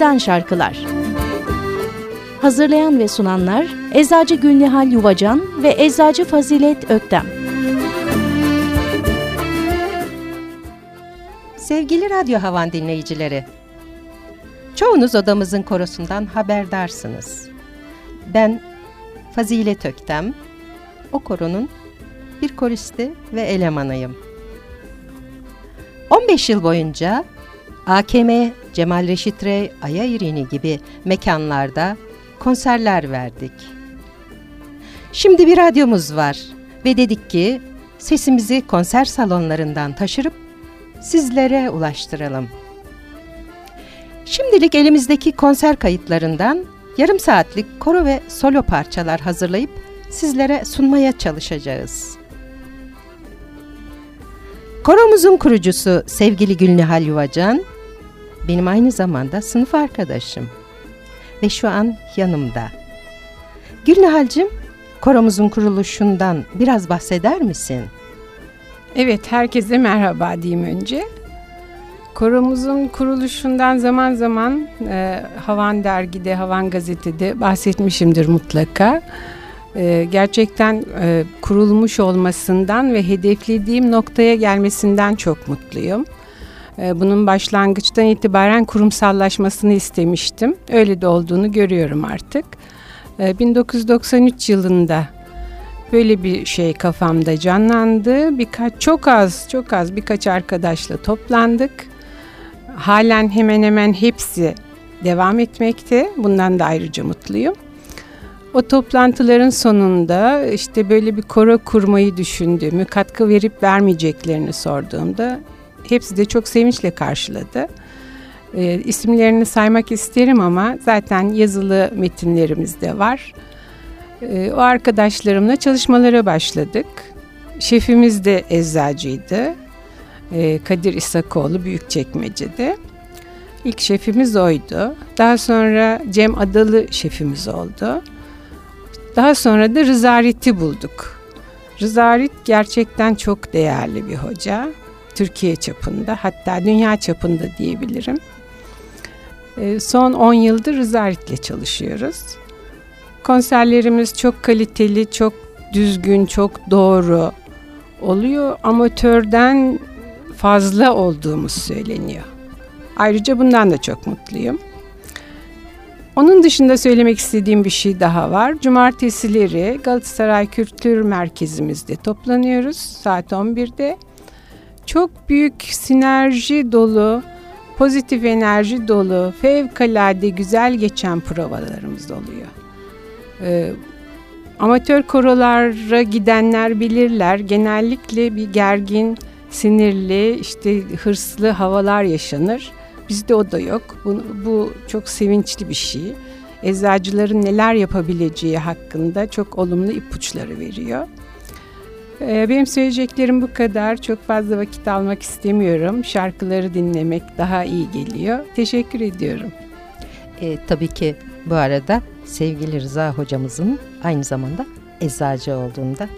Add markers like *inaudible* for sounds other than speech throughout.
Bizden Şarkılar Hazırlayan ve sunanlar Eczacı Gülnihal Yuvacan ve Eczacı Fazilet Öktem Sevgili Radyo Havan dinleyicileri, çoğunuz odamızın korosundan haberdarsınız. Ben Fazilet Öktem, o koronun bir koristi ve elemanıyım. 15 yıl boyunca AKM, Cemal Reşit Rey, Aya İrini gibi mekanlarda konserler verdik. Şimdi bir radyomuz var ve dedik ki sesimizi konser salonlarından taşırıp sizlere ulaştıralım. Şimdilik elimizdeki konser kayıtlarından yarım saatlik koro ve solo parçalar hazırlayıp sizlere sunmaya çalışacağız. Koromuzun kurucusu sevgili Gülnihal Yuvacan, benim aynı zamanda sınıf arkadaşım ve şu an yanımda. Gülnihal'cim, koromuzun kuruluşundan biraz bahseder misin? Evet, herkese merhaba diyeyim önce. Koromuzun kuruluşundan zaman zaman e, Havan Dergi'de, Havan Gazete'de bahsetmişimdir mutlaka. E, gerçekten e, kurulmuş olmasından ve hedeflediğim noktaya gelmesinden çok mutluyum. E, bunun başlangıçtan itibaren kurumsallaşmasını istemiştim. Öyle de olduğunu görüyorum artık. E, 1993 yılında böyle bir şey kafamda canlandı. Birkaç çok az çok az birkaç arkadaşla toplandık. Halen hemen hemen hepsi devam etmekte. Bundan da ayrıca mutluyum. O toplantıların sonunda işte böyle bir koro kurmayı düşündüğümü, katkı verip vermeyeceklerini sorduğumda hepsi de çok sevinçle karşıladı. E, isimlerini saymak isterim ama zaten yazılı metinlerimiz de var. E, o arkadaşlarımla çalışmalara başladık. Şefimiz de eczacıydı. E, Kadir İsakoğlu Büyükçekmece'de. İlk şefimiz oydu. Daha sonra Cem Adalı şefimiz oldu. Daha sonra da Rızarit'i bulduk. Rızarit gerçekten çok değerli bir hoca. Türkiye çapında hatta dünya çapında diyebilirim. Ee, son 10 yıldır Rızarit'le çalışıyoruz. Konserlerimiz çok kaliteli, çok düzgün, çok doğru oluyor. Amatörden fazla olduğumuz söyleniyor. Ayrıca bundan da çok mutluyum. Onun dışında söylemek istediğim bir şey daha var. Cumartesileri Galatasaray Kültür Merkezimizde toplanıyoruz saat 11'de. Çok büyük sinerji dolu, pozitif enerji dolu, fevkalade güzel geçen provalarımız oluyor. Ee, amatör korolara gidenler bilirler. Genellikle bir gergin, sinirli, işte hırslı havalar yaşanır. Bizde o da yok. Bu, bu çok sevinçli bir şey. Eczacıların neler yapabileceği hakkında çok olumlu ipuçları veriyor. Ee, benim söyleyeceklerim bu kadar. Çok fazla vakit almak istemiyorum. Şarkıları dinlemek daha iyi geliyor. Teşekkür ediyorum. E, tabii ki bu arada sevgili Rıza hocamızın aynı zamanda eczacı olduğunda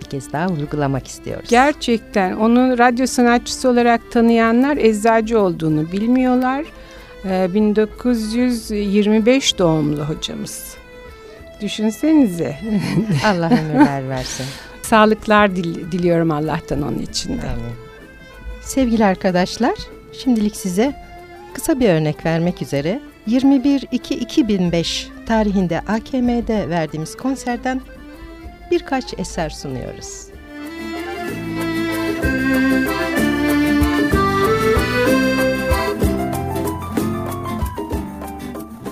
bir kez daha vurgulamak istiyoruz. Gerçekten onu radyo sanatçısı olarak tanıyanlar eczacı olduğunu bilmiyorlar. Ee, 1925 doğumlu hocamız. Düşünsenize. *laughs* Allah ömürler versin. Sağlıklar dil, diliyorum Allah'tan onun için de. Amin. Sevgili arkadaşlar, şimdilik size kısa bir örnek vermek üzere 21-2-2005 tarihinde AKM'de verdiğimiz konserden birkaç eser sunuyoruz.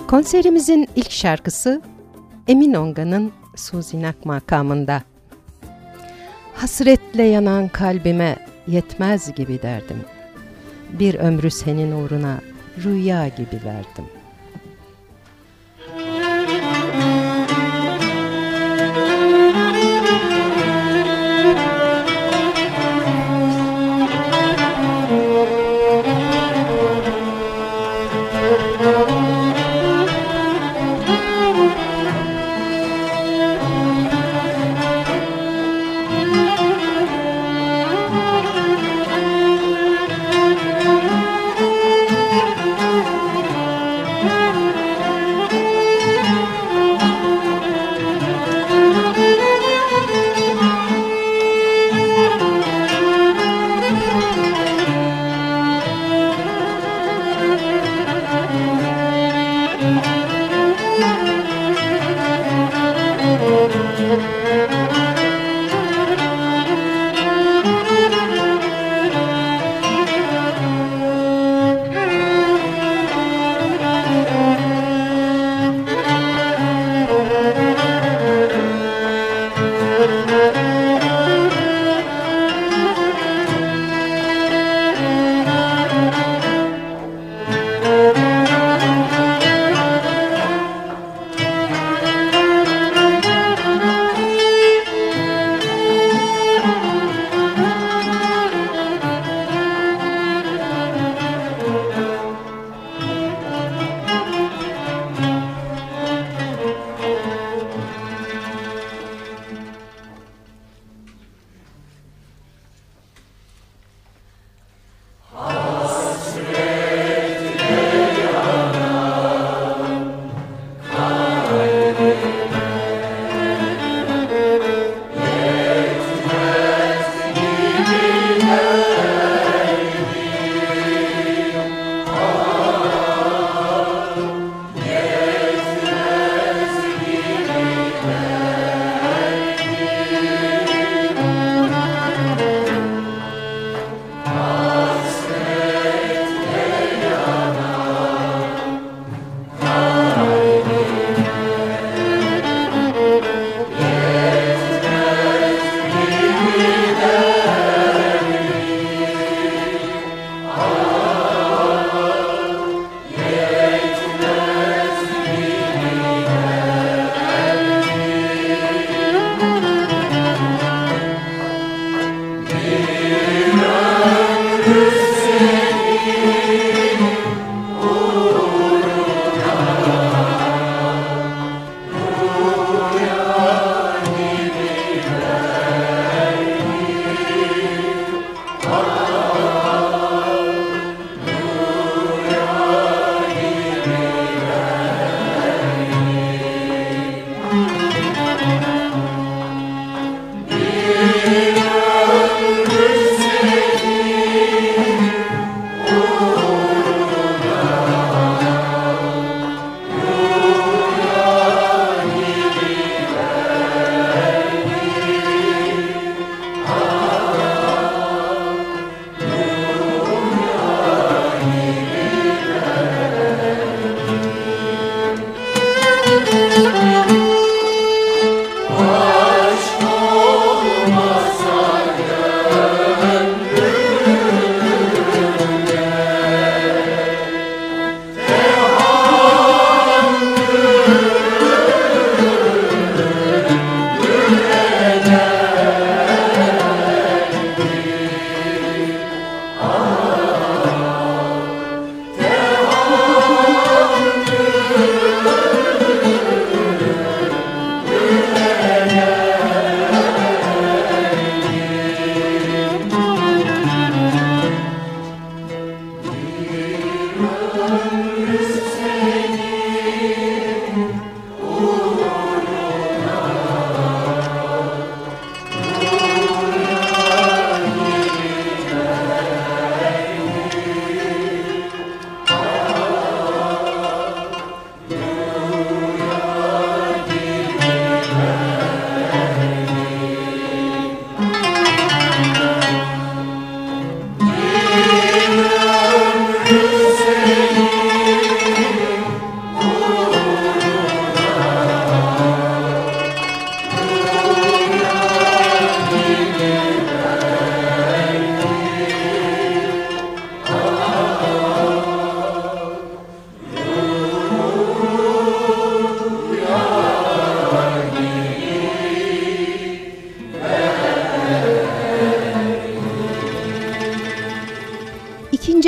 Konserimizin ilk şarkısı Emin Onga'nın Suzinak makamında. Hasretle yanan kalbime yetmez gibi derdim. Bir ömrü senin uğruna rüya gibi verdim.''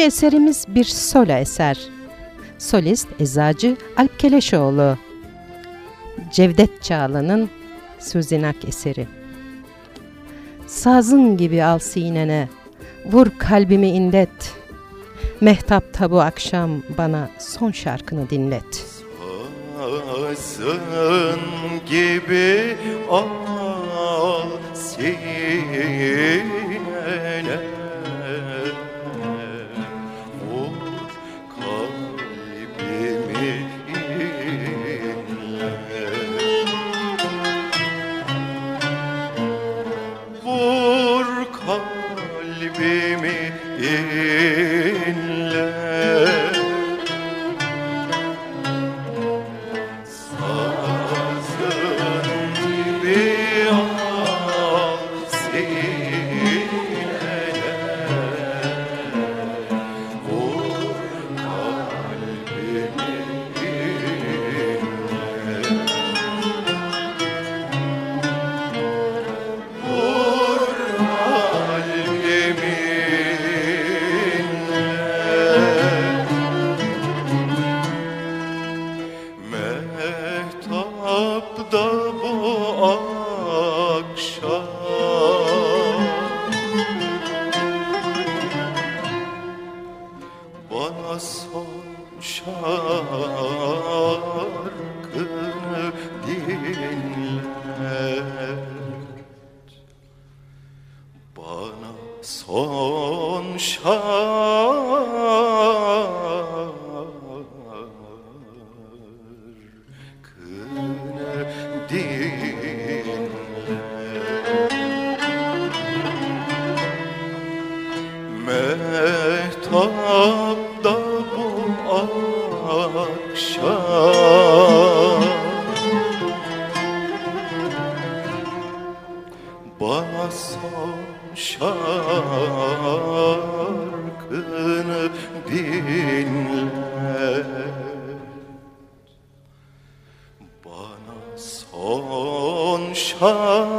Eserimiz bir solo eser. Solist Eczacı Alp Keleşoğlu. Cevdet Çağla'nın Suzinak eseri. Sazın gibi al sinene, vur kalbimi indet. Mehtapta bu akşam bana son şarkını dinlet. Sazın gibi al sinene şarkını dinlet Bana son şarkını şarkını dinle. Bana son şarkını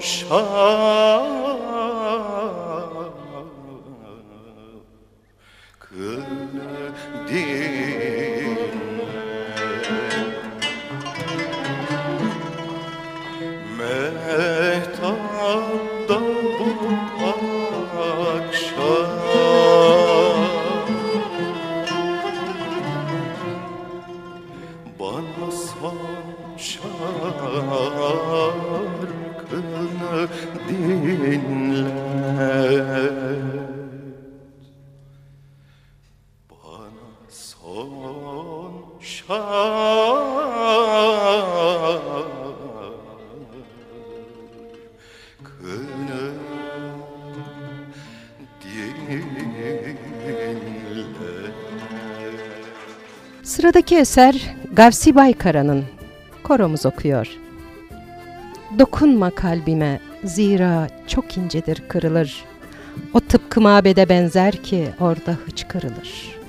şarkını Sıradaki eser Gavsi Baykara'nın. Koromuz okuyor. Dokunma kalbime, zira çok incedir kırılır. O tıpkı mabede benzer ki orada hıçkırılır.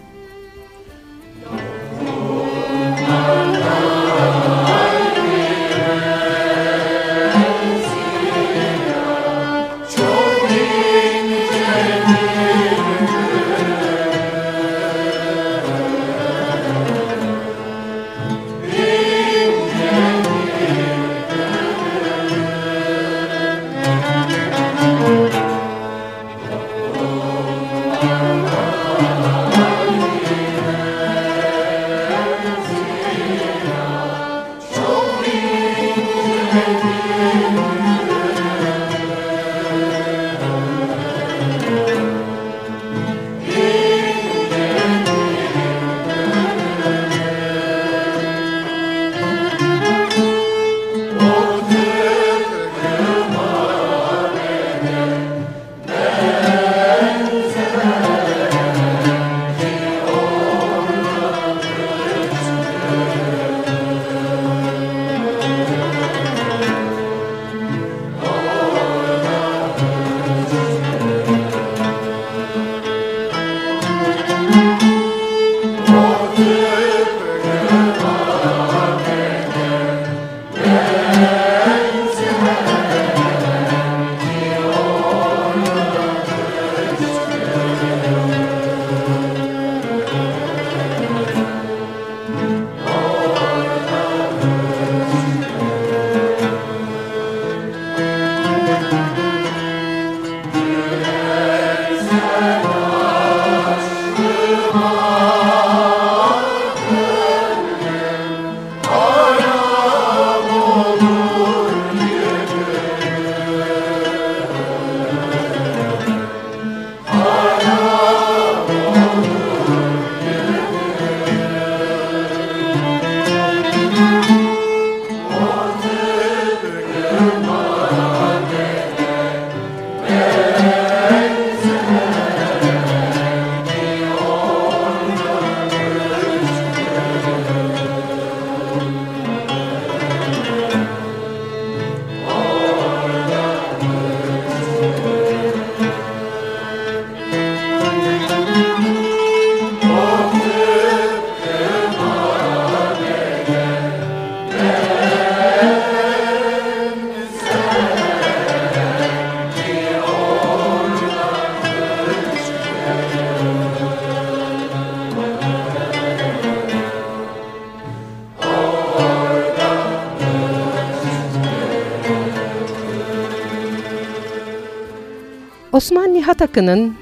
Osman Nihat Akın'ın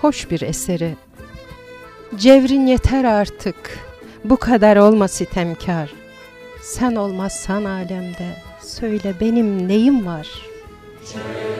hoş bir eseri. Cevrin yeter artık, bu kadar olma sitemkar. Sen olmazsan alemde, söyle benim neyim var? Cevrin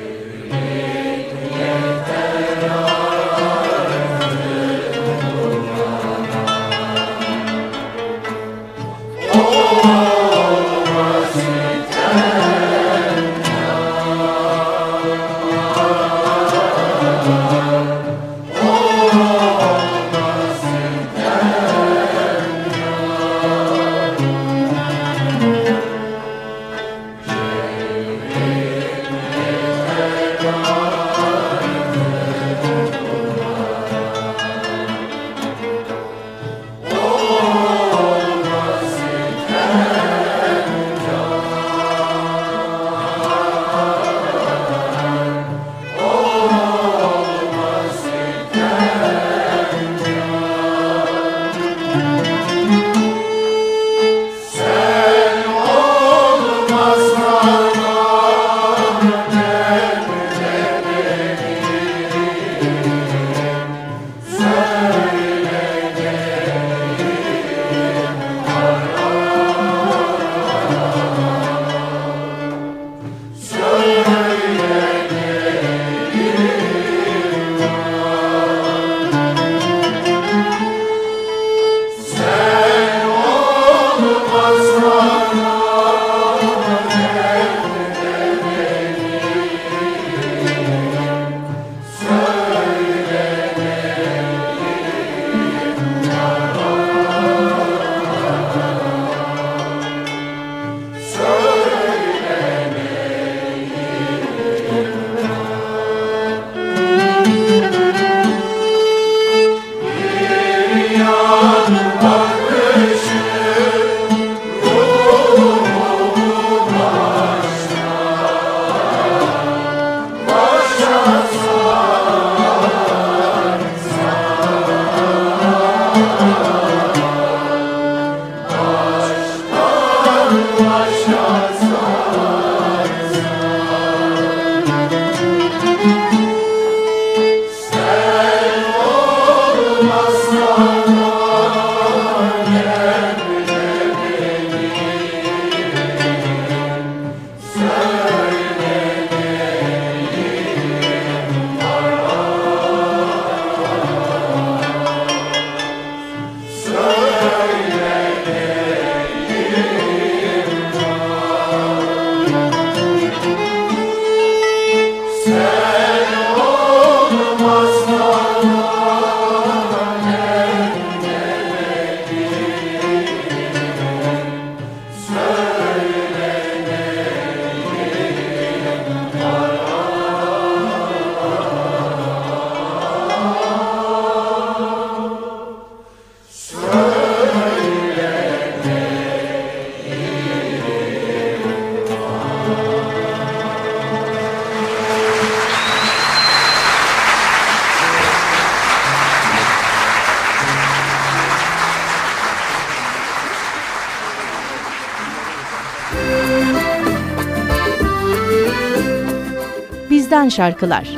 Bizden Şarkılar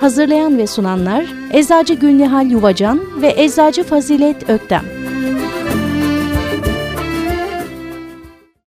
Hazırlayan ve sunanlar Eczacı Gülnihal Yuvacan ve Eczacı Fazilet Öktem